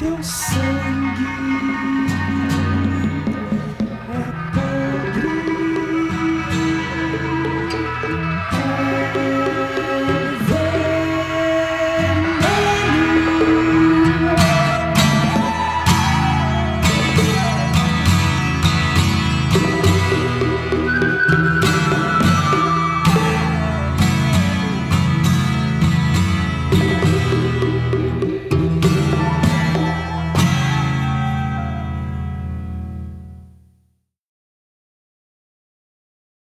teu sangue.